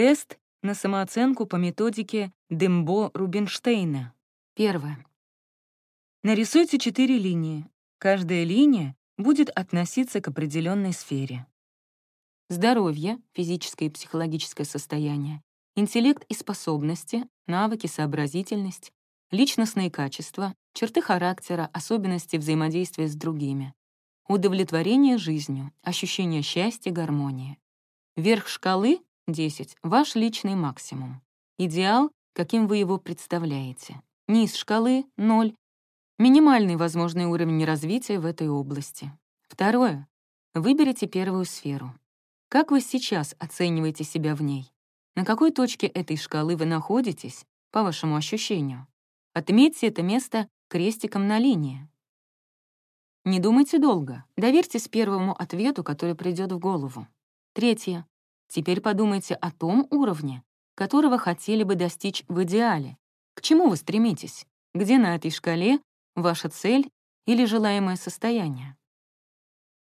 Тест на самооценку по методике Дембо-Рубинштейна. Первое. Нарисуйте четыре линии. Каждая линия будет относиться к определенной сфере. Здоровье, физическое и психологическое состояние, интеллект и способности, навыки, сообразительность, личностные качества, черты характера, особенности взаимодействия с другими, удовлетворение жизнью, ощущение счастья, гармонии. Верх шкалы — 10 — ваш личный максимум. Идеал, каким вы его представляете. Низ шкалы — 0 — минимальный возможный уровень развития в этой области. Второе. Выберите первую сферу. Как вы сейчас оцениваете себя в ней? На какой точке этой шкалы вы находитесь, по вашему ощущению? Отметьте это место крестиком на линии. Не думайте долго. Доверьтесь первому ответу, который придет в голову. Третье. Теперь подумайте о том уровне, которого хотели бы достичь в идеале. К чему вы стремитесь? Где на этой шкале ваша цель или желаемое состояние?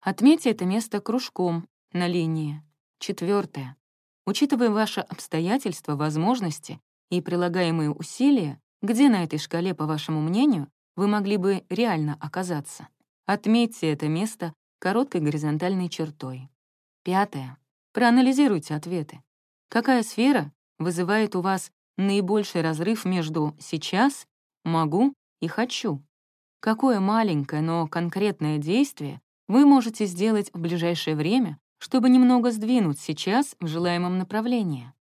Отметьте это место кружком на линии. Четвертое. Учитывая ваши обстоятельства, возможности и прилагаемые усилия, где на этой шкале, по вашему мнению, вы могли бы реально оказаться? Отметьте это место короткой горизонтальной чертой. Пятое. Проанализируйте ответы. Какая сфера вызывает у вас наибольший разрыв между «сейчас», «могу» и «хочу»? Какое маленькое, но конкретное действие вы можете сделать в ближайшее время, чтобы немного сдвинуть сейчас в желаемом направлении?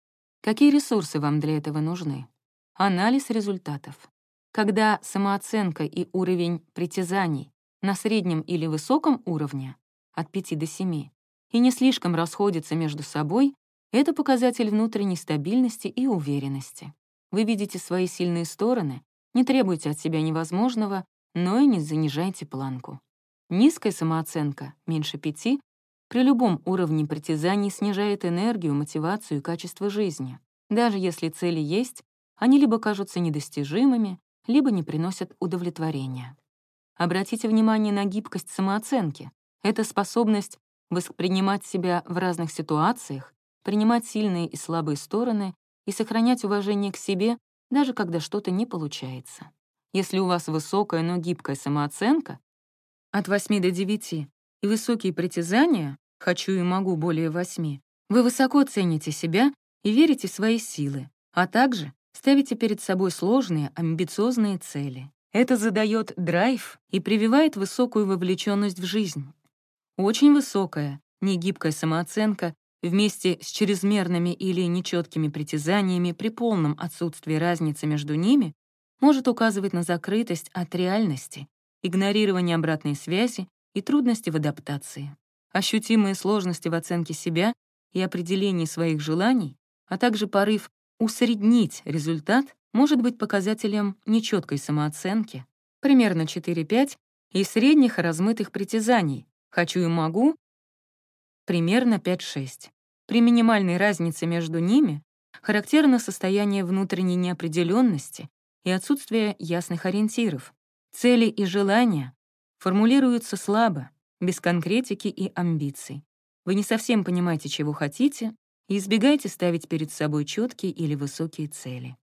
Какие ресурсы вам для этого нужны? Анализ результатов. Когда самооценка и уровень притязаний на среднем или высоком уровне от 5 до 7 и не слишком расходятся между собой, это показатель внутренней стабильности и уверенности. Вы видите свои сильные стороны, не требуйте от себя невозможного, но и не занижайте планку. Низкая самооценка, меньше пяти, при любом уровне притязаний снижает энергию, мотивацию и качество жизни. Даже если цели есть, они либо кажутся недостижимыми, либо не приносят удовлетворения. Обратите внимание на гибкость самооценки. Это способность воспринимать себя в разных ситуациях, принимать сильные и слабые стороны и сохранять уважение к себе, даже когда что-то не получается. Если у вас высокая, но гибкая самооценка, от 8 до 9, и высокие притязания, хочу и могу более 8, вы высоко цените себя и верите в свои силы, а также ставите перед собой сложные, амбициозные цели. Это задает драйв и прививает высокую вовлеченность в жизнь. Очень высокая, негибкая самооценка вместе с чрезмерными или нечеткими притязаниями при полном отсутствии разницы между ними может указывать на закрытость от реальности, игнорирование обратной связи и трудности в адаптации. Ощутимые сложности в оценке себя и определении своих желаний, а также порыв Усреднить результат может быть показателем нечеткой самооценки, примерно 4-5, и средних размытых притязаний «хочу и могу» примерно 5-6. При минимальной разнице между ними характерно состояние внутренней неопределенности и отсутствие ясных ориентиров. Цели и желания формулируются слабо, без конкретики и амбиций. Вы не совсем понимаете, чего хотите, и избегайте ставить перед собой четкие или высокие цели.